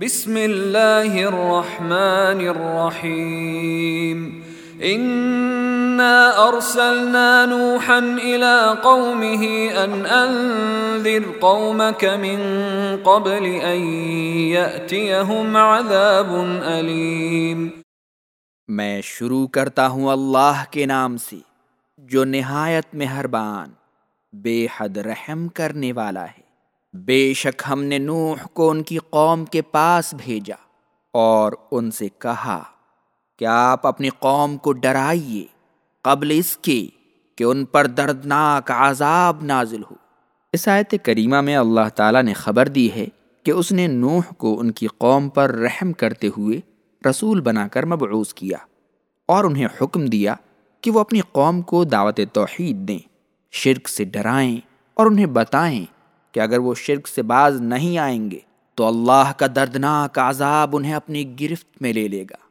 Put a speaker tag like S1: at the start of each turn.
S1: بسم اللہ الرحمن الرحیم. انا ارسلنا نوحا الى قومه ان انذر قومك من قبل ان يأتيهم عذاب علیم
S2: میں شروع کرتا ہوں اللہ کے نام سے، جو نہایت مہربان، بے حد رحم کرنے والا ہے۔ بے شک ہم نے نوح کو ان کی قوم کے پاس بھیجا اور ان سے کہا، کہ آپ اپنی قوم کو ڈرائیے قبل اس کے کہ ان پر دردناک عذاب نازل ہو۔ اس آیت کریمہ میں اللہ تعالیٰ نے خبر دی ہے کہ اس نے نوح کو ان کی قوم پر رحم کرتے ہوئے رسول بنا کر مبعوث کیا اور انہیں حکم دیا کہ وہ اپنی قوم کو دعوت توحید دیں، شرک سے ڈرائیں اور انہیں بتائیں کہ اگر وہ شرک سے باز نہیں آئیں گے تو اللہ کا دردناک عذاب انہیں اپنی گرفت میں لے لے گا۔